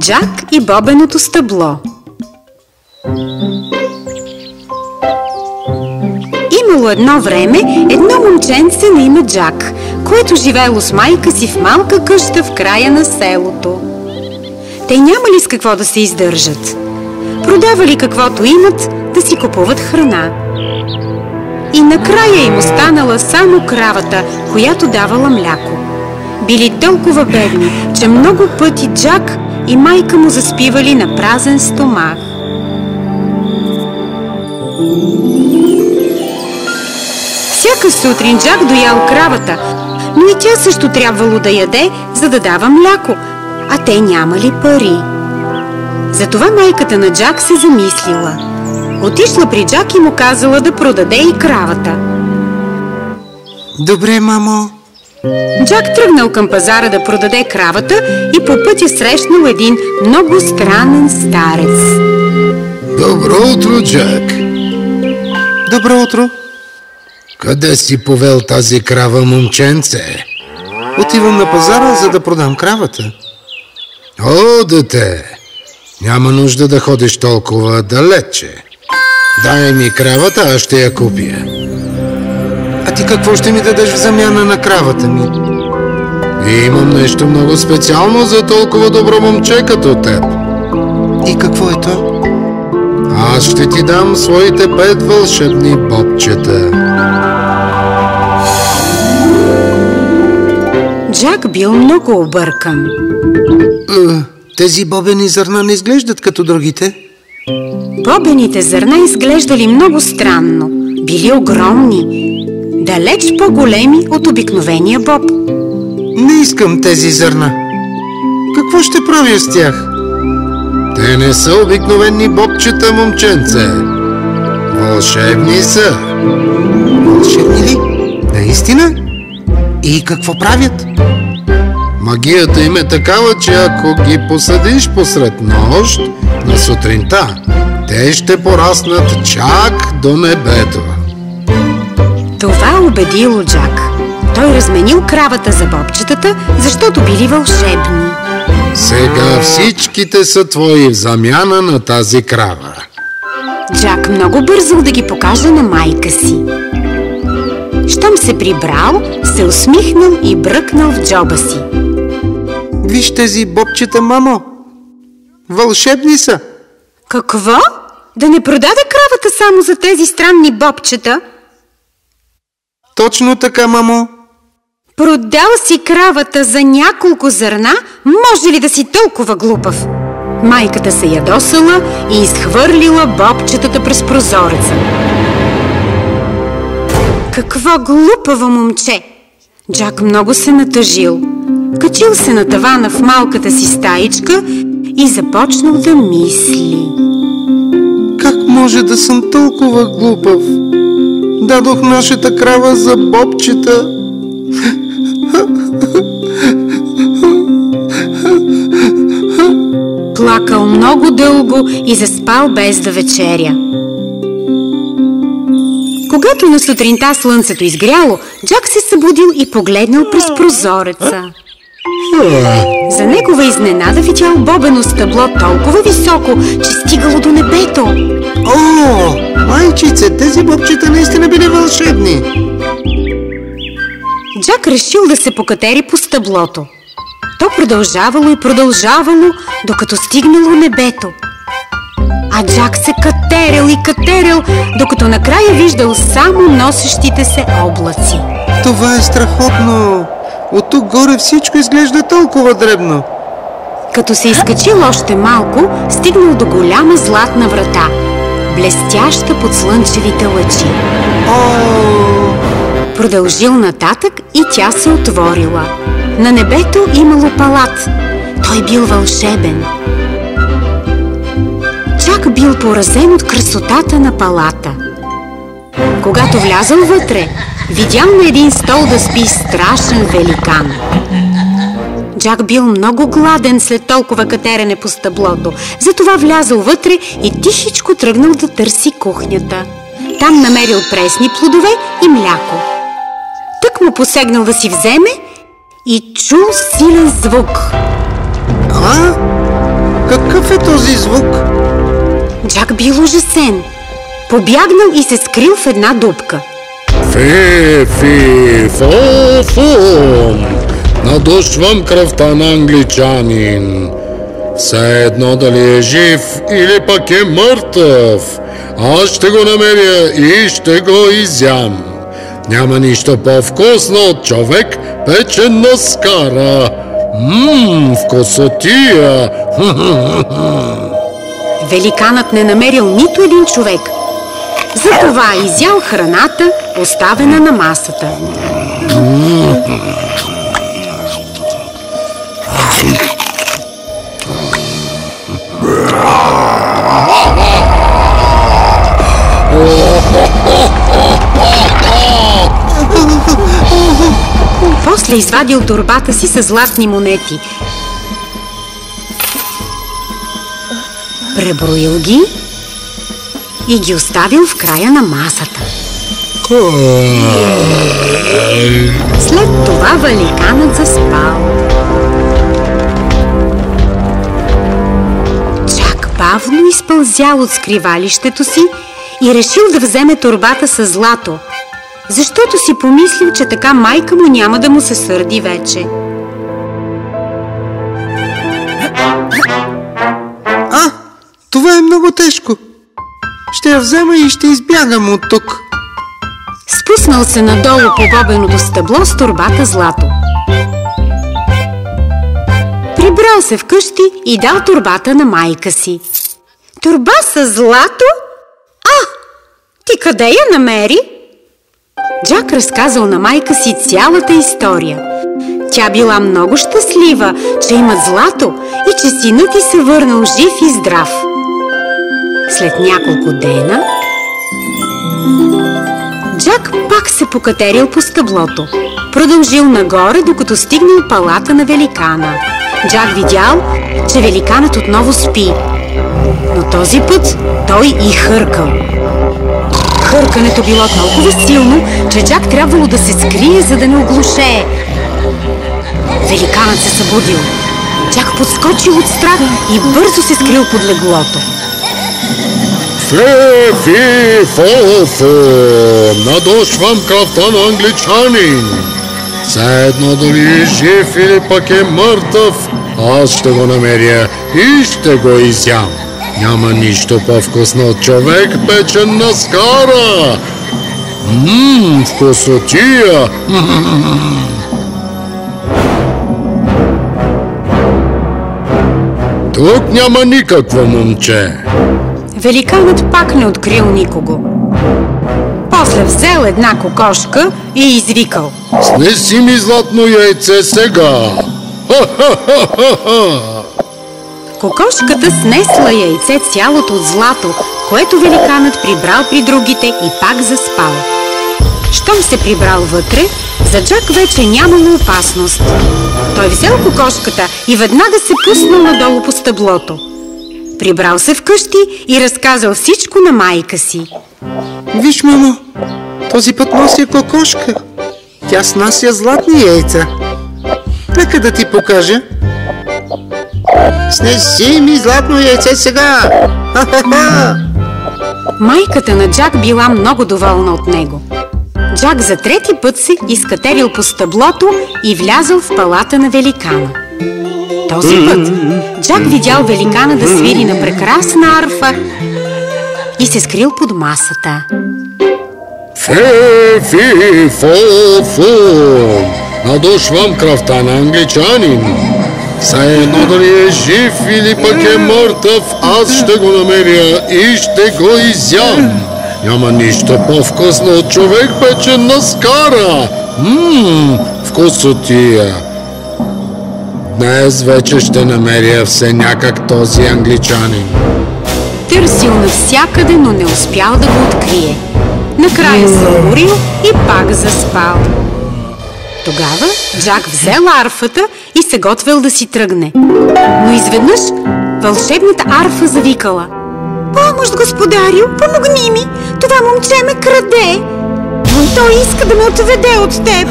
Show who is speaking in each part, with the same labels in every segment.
Speaker 1: Джак и бобеното стъбло Имало едно време едно момченце на име Джак, което живеело с майка си в малка къща в края на селото. Те нямали с какво да се издържат. Продавали каквото имат, да си купуват храна. И накрая им останала само кравата, която давала мляко. Били толкова бедни, че много пъти Джак и майка му заспивали на празен стомах. Всяка сутрин Джак доял кравата, но и тя също трябвало да яде, за да дава мляко, а те нямали пари. Затова майката на Джак се замислила. Отишла при Джак и му казала да продаде и кравата.
Speaker 2: Добре, мамо.
Speaker 1: Джак тръгнал към пазара да продаде кравата и по пътя срещнал един много странен старец.
Speaker 3: Добро утро, Джак.
Speaker 2: Добро утро.
Speaker 3: Къде си повел тази крава, момченце?
Speaker 2: Отивам на пазара, за да продам кравата.
Speaker 3: О, дете! Няма нужда да ходиш толкова далече. Дай ми кравата, аз ще я купя.
Speaker 2: А ти какво ще ми дадеш в замяна на кравата ми?
Speaker 3: И имам нещо много специално за толкова добро момче като теб.
Speaker 2: И какво е то?
Speaker 3: Аз ще ти дам своите пет вълшебни бобчета.
Speaker 1: Джак бил много объркан.
Speaker 2: Е, тези бобени зърна не изглеждат като другите.
Speaker 1: Бобените зърна изглеждали много странно. Били огромни, далеч по-големи от обикновения боб.
Speaker 2: Не искам тези зърна. Какво ще правя с тях?
Speaker 3: Те не са обикновени бобчета, момченце. Вълшебни са.
Speaker 2: Вълшебни ли? Наистина? И какво правят?
Speaker 3: Магията им е такава, че ако ги посадиш посред нощ на сутринта, те ще пораснат чак до небето.
Speaker 1: Убедило Джак. Той разменил кравата за бобчетата, защото били вълшебни.
Speaker 3: Сега всичките са твои в замяна на тази крава.
Speaker 1: Джак много бързал да ги покаже на майка си. Щом се прибрал, се усмихнал и бръкнал в джоба си.
Speaker 2: Виж тези бобчета, мамо. Вълшебни са.
Speaker 1: Какво? Да не продаде кравата само за тези странни бобчета?
Speaker 2: Точно така, мамо.
Speaker 1: Продал си кравата за няколко зърна? Може ли да си толкова глупав? Майката се ядосала и изхвърлила бобчетата през прозореца. Какво глупаво момче! Джак много се натъжил. Качил се на тавана в малката си стаичка и започнал да мисли.
Speaker 2: Как може да съм толкова глупав? Дадох нашата крава за бобчета.
Speaker 1: Плакал много дълго и заспал без да вечеря. Когато на сутринта слънцето изгряло, Джак се събудил и погледнал през прозореца. За негова изненада видял бобено стъбло толкова високо, че стигало до небето.
Speaker 2: О, майчице, тези бобчета наистина били вълшебни.
Speaker 1: Джак решил да се покатери по стъблото. То продължавало и продължавало, докато стигнало небето. А Джак се катерил и катерил, докато накрая виждал само носещите се облаци.
Speaker 2: Това е страхотно. От тук горе всичко изглежда толкова дребно.
Speaker 1: Като се изкачил още малко, стигнал до голяма златна врата, блестяща под слънчевите лъчи.
Speaker 2: О,
Speaker 1: Продължил нататък и тя се отворила. На небето имало палат. Той бил вълшебен. Чак бил поразен от красотата на палата. Когато влязъл вътре, видял на един стол да спи страшен великан. Джак бил много гладен след толкова катерене по стъблото, затова влязъл вътре и тихичко тръгнал да търси кухнята. Там намерил пресни плодове и мляко. Тък му посегнал да си вземе и чул силен звук.
Speaker 2: а? Какъв е този звук?
Speaker 1: Джак бил ужасен. Побягнал и се скрил в една дупка.
Speaker 3: Фи, фи, фо, фум. Надушвам кръвта на англичанин. Все едно дали е жив или пък е мъртъв. Аз ще го намеря и ще го изям. Няма нищо по-вкусно от човек печен на скара. Ммм, вкусотия!
Speaker 1: Великанът не намерил нито един човек. Затова изял храната, оставена на масата. После извадил турбата си с златни монети. Преброил ги и ги оставил в края на масата. След това великанът заспал. Бавно изпълзял от скривалището си и решил да вземе турбата с злато, защото си помислил, че така майка му няма да му се сърди вече.
Speaker 2: А, това е много тежко. Ще я взема и ще избягам от тук.
Speaker 1: Спуснал се надолу по бобеното стъбло с турбата злато. Прибрал се вкъщи и дал турбата на майка си. Турба с злато? А, ти къде я намери? Джак разказал на майка си цялата история. Тя била много щастлива, че имат злато и че синът ти се върнал жив и здрав. След няколко дена Джак пак се покатерил по стъблото. Продължил нагоре, докато стигнал палата на великана. Джак видял, че великанът отново спи. Но този път той и хъркал. Хъркането било толкова силно, че Джак трябвало да се скрие, за да не оглушее. Великанът се събудил. Джак подскочил от страх и бързо се скрил под леглото.
Speaker 3: Фе, фи, фо, фо, надушвам кръвта на англичанин. Все едно дали е жив или пък е мъртъв, аз ще го намеря и ще го изям. Няма нищо по-вкусно от човек печен на скара. Ммм, вкусотия! Тук няма никакво момче.
Speaker 1: Великанът пак не открил никого. После взел една кокошка и извикал.
Speaker 3: Снеси ми златно яйце сега! Ха-ха-ха-ха!
Speaker 1: Кокошката снесла яйце цялото от злато, което великанът прибрал при другите и пак заспал. Щом се прибрал вътре, за Джак вече нямало опасност. Той взел кокошката и веднага се пуснал надолу по стъблото. Прибрал се вкъщи и разказал всичко на майка си.
Speaker 2: Виж, мамо, този път нося кокошка. Тя снася златни яйца. Нека да ти покажа. Снеси ми златно яйце сега! Ха-ха-ха!
Speaker 1: Майката на Джак била много доволна от него. Джак за трети път се изкатерил по стъблото и влязъл в палата на великана. Този път Джак видял великана да свири на прекрасна арфа и се скрил под масата.
Speaker 3: Фе, фи, фо, фу! Надушвам кръвта на англичанин. Все едно дали е жив или пък е мъртъв, аз ще го намеря и ще го изям. Няма нищо по-вкусно от човек печен на скара. Ммм, вкусотия. Днес вече ще намеря все някак този англичанин.
Speaker 1: Търсил навсякъде, но не успял да го открие. Накрая се уморил и пак заспал. Тогава Джак взел арфата и се готвил да си тръгне. Но изведнъж вълшебната арфа завикала. Помощ, господарю, помогни ми! Това момче ме краде! Но той иска да ме отведе от теб!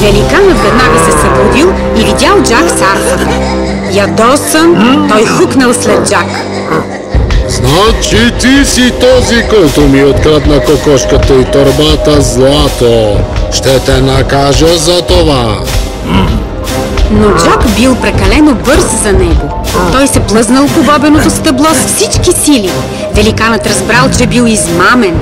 Speaker 1: Великанът веднага се събудил и видял Джак с арфата. Ядосан, той хукнал след Джак.
Speaker 3: Значи ти си този, който ми открадна кокошката и торбата злато. Ще те накажа за това.
Speaker 1: Но Джак бил прекалено бърз за него. Той се плъзнал по бобеното стъбло с всички сили. Великанът разбрал, че бил измамен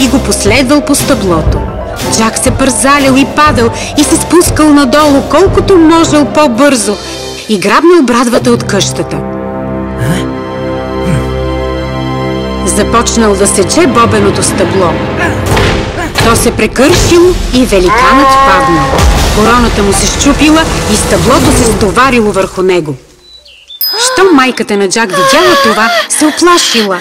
Speaker 1: и го последвал по стъблото. Джак се пързалял и падал и се спускал надолу, колкото можел по-бързо и грабнал брадвата от къщата. Започнал да сече бобеното стъбло. То се прекършило и великанът паднал. Короната му се щупила и стъблото се стоварило върху него. Щом майката на Джак видяла това, се оплашила.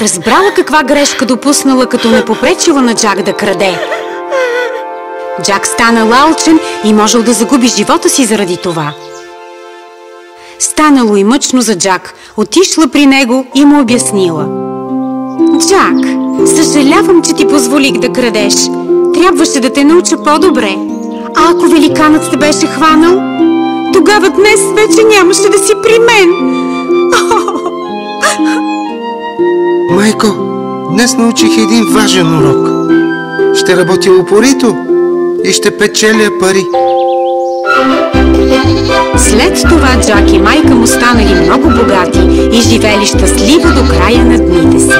Speaker 1: Разбрала каква грешка допуснала, като не попречила на Джак да краде. Джак стана лалчен и можел да загуби живота си заради това. Станало и мъчно за Джак. Отишла при него и му обяснила. Джак, съжалявам, че ти позволих да крадеш. Трябваше да те науча по-добре. А ако великанът те беше хванал, тогава днес вече нямаше да си при мен.
Speaker 2: Майко, днес научих един важен урок. Ще работя упорито и ще печеля пари.
Speaker 1: След това Джак и майка му станали много богати и живели щастливо до края на дните си.